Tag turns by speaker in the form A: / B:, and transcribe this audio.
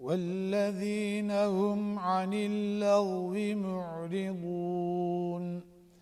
A: والذين هم عن اللغو معرضون